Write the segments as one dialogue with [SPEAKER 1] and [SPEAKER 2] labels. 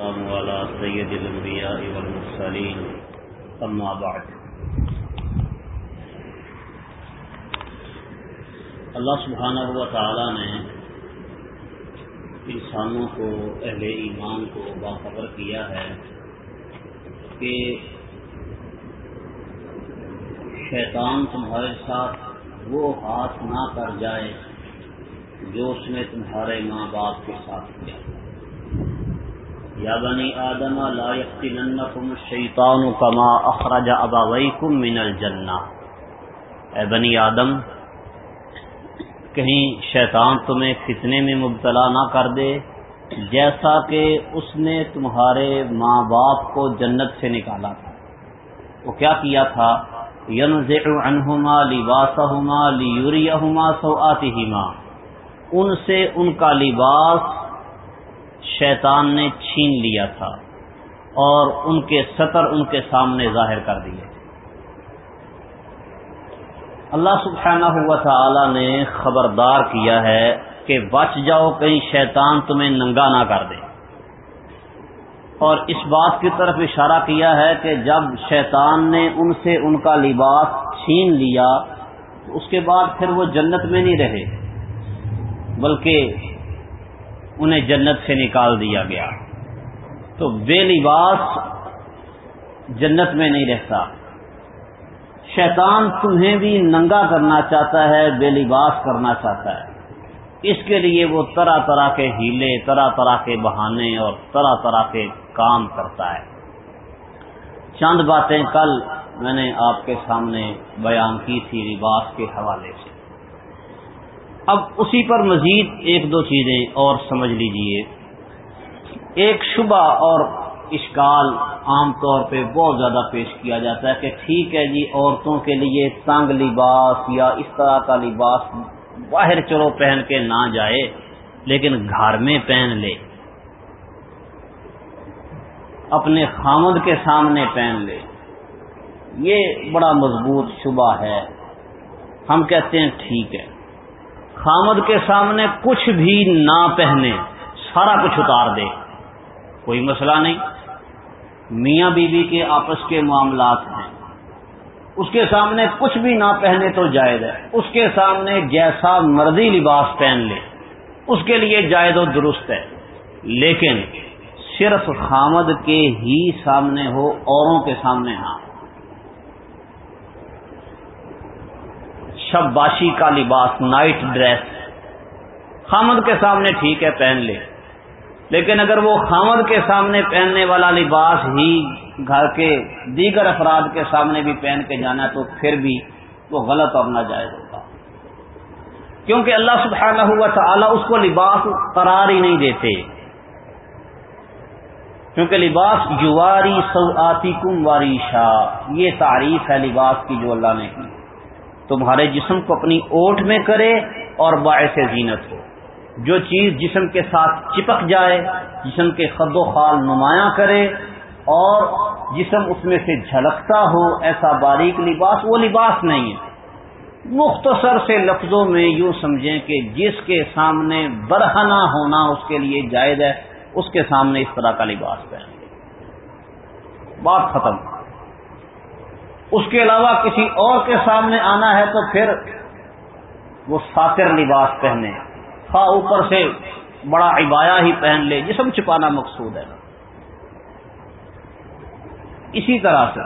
[SPEAKER 1] السلام على سيد الانبياء والمرسلين. اما بعد. اللہ سبحانہ و تعالی نے انسانوں کو، اہل ایمان کو باخبر کیا ہے کہ شیطان تمہارے ساتھ وہ ہاتھ نہ کر جائے جو اس نے تمہارے ماں باپ کے ساتھ کیا۔ یا بنی آدم لا یفتننکم الشیطان کما اخرج ابویکم من الجنہ اے بنی آدم، کہیں شیطان تمہیں فتنے میں مبتلا نہ کر دے، جیسا کہ اس نے تمہارے ماں باپ کو جنت سے نکالا تھا۔ وہ کیا کیا تھا؟ ینزع عنہما لباسہما لیوریہما سوآتہما ان سے ان کا لباس شیطان نے چھین لیا تھا اور ان کے سطر ان کے سامنے ظاہر کر دیے۔ اللہ سبحانہ ہوا تعالی نے خبردار کیا ہے کہ بچ جاؤ کہیں شیطان تمہیں ننگا نہ کر دے۔ اور اس بات کی طرف اشارہ کیا ہے کہ جب شیطان نے ان سے ان کا لباس چھین لیا، تو اس کے بعد پھر وہ جنت میں نہیں رہے، بلکہ انہیں جنت سے نکال دیا گیا۔ تو بے لباس جنت میں نہیں رہتا۔ شیطان تمہیں بھی ننگا کرنا چاہتا ہے، بے لباس کرنا چاہتا ہے۔ اس کے لیے وہ طرح طرح کے ہیلے، طرح طرح کے بہانے اور طرح طرح کے کام کرتا ہے۔ چند باتیں کل میں نے آپ کے سامنے بیان کی تھی لباس کے حوالے سے۔ اب اسی پر مزید ایک دو چیزیں اور سمجھ لیجیے۔ ایک شبہ اور اشکال عام طور پہ بہت زیادہ پیش کیا جاتا ہے کہ ٹھیک ہے جی عورتوں کے لیے تنگ لباس یا اس طرح کا لباس باہر چلو پہن کے نہ جائے، لیکن گھر میں پہن لے۔ اپنے خامد کے سامنے پہن لے۔ یہ بڑا مضبوط شبہ ہے۔ ہم کہتے ہیں ٹھیک ہے۔ خامد کے سامنے کچھ بھی نہ پہنے، سارا کچھ اتار دے۔ کوئی مسئلہ نہیں۔ میاں بیوی کے آپس کے معاملات ہیں۔ اس کے سامنے کچھ بھی نہ پہنے تو جائز ہے۔ اس کے سامنے جیسا مرضی لباس پہن لے۔ اس کے لیے جائز و درست ہے۔ لیکن صرف خامد کے ہی سامنے ہو، اوروں کے سامنے ہاں۔ شب باشی کا لباس نائٹ ڈریس خامد کے سامنے ٹھیک ہے، پہن لے۔ لیکن اگر وہ خامد کے سامنے پہننے والا لباس ہی گھر کے دیگر افراد کے سامنے بھی پہن کے جانا تو پھر بھی وہ غلط اور ناجائز ہوگا۔ کیونکہ اللہ سبحانہ ہوا تعالیٰ اس کو لباس قرار ہی نہیں دیتے۔ کیونکہ لباس جواری سو آتی کم واری شاہ یہ تعریف ہے لباس کی جو اللہ نے کی۔ تمہارے جسم کو اپنی اوٹ میں کرے اور باعث زینت ہو۔ جو چیز جسم کے ساتھ چپک جائے، جسم کے خد و خال نمایاں کرے اور جسم اس میں سے جھلکتا ہو، ایسا باریک لباس وہ لباس نہیں ہے۔ مختصر سے لفظوں میں یوں سمجھیں کہ جس کے سامنے برہنا ہونا اس کے لیے جائز ہے، اس کے سامنے اس طرح کا لباس پہن بات ختم۔ اس کے علاوہ کسی اور کے سامنے آنا ہے تو پھر وہ ساتر لباس پہنے۔ خواہ اوپر سے بڑا عبایا ہی پہن لے، جسم چھپانا مقصود ہے۔ اسی طرح سے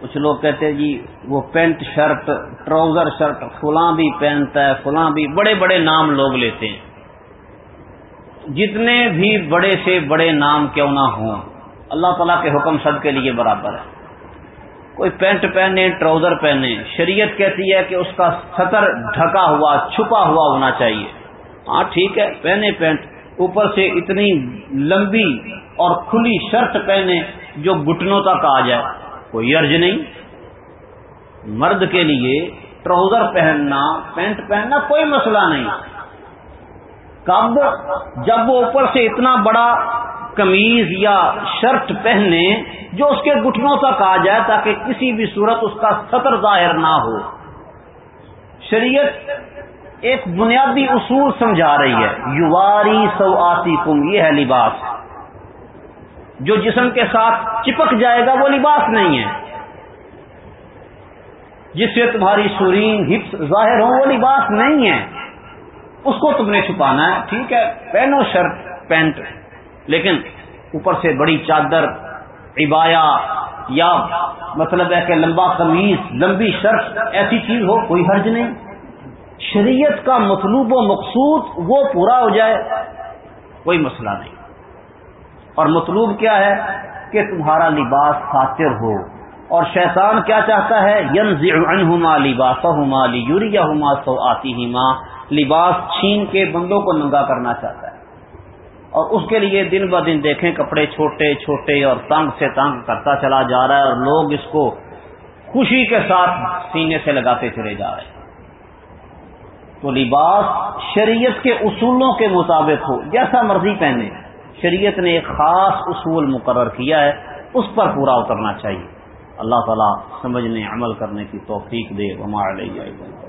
[SPEAKER 1] کچھ لوگ کہتے جی وہ پینٹ شرٹ، ٹراؤزر شرٹ فلاں بھی پہنتا ہے، فلاں بھی بڑے بڑے نام لوگ لیتے ہیں۔ جتنے بھی بڑے سے بڑے نام کیوں نہ ہوں، اللہ تعالیٰ کے حکم سب کے لیے برابر ہے۔ کوئی پینٹ پہنے، ٹراؤزر پہنے۔ شریعت کہتی ہے کہ اس کا سطر ڈھکا ہوا، چھپا ہوا ہونا چاہیے۔ ہاں ٹھیک ہے، پہنے پینٹ۔ اوپر سے اتنی لمبی اور کھلی شرٹ پہنے جو گٹنوں تک آ جائے، کوئی عرض نہیں۔ مرد کے لیے ٹراؤزر پہننا، پینٹ پہننا کوئی مسئلہ نہیں۔ کب؟ جب وہ اوپر سے اتنا بڑا کمیز یا شرٹ پہنے جو اس کے گٹنوں تک آ جائے تاکہ کسی بھی صورت اس کا سطر ظاہر نہ ہو۔ شریعت ایک بنیادی اصول سمجھا رہی ہے۔ یواری سو آتی کم یہ ہے لباس۔ جو جسم کے ساتھ چپک جائے گا وہ لباس نہیں ہے۔ جس سے تمہاری سورین ہپس ظاہر ہو وہ لباس نہیں ہے۔ اس کو تم نے چھپانا ہے۔ ٹھیک ہے، پہنو شرٹ، پینٹ۔ لیکن اوپر سے بڑی چادر، عبایا یا مطلب ہے کہ لمبا قمیض، لمبی شرٹ ایسی چیز ہو، کوئی حرج نہیں۔ شریعت کا مطلوب و مقصود وہ پورا ہو جائے، کوئی مسئلہ نہیں۔ اور مطلوب کیا ہے کہ تمہارا لباس خاطر ہو۔ اور شیطان کیا چاہتا ہے؟ ین لباس ہوما لی یوریا ہوما سو آتی ہی ماں لباس چھین کے بندوں کو ننگا کرنا چاہتا ہے۔ اور اس کے لیے دن ب دن دیکھیں کپڑے چھوٹے چھوٹے اور تنگ سے تنگ کرتا چلا جا رہا ہے اور لوگ اس کو خوشی کے ساتھ سینے سے لگاتے چلے جا رہے ہیں۔ تو لباس شریعت کے اصولوں کے مطابق ہو، جیسا مرضی پہنے۔ شریعت نے ایک خاص اصول مقرر کیا ہے، اس پر پورا اترنا چاہیے۔ اللہ تعالیٰ سمجھنے، عمل کرنے کی توفیق دے۔ علیہ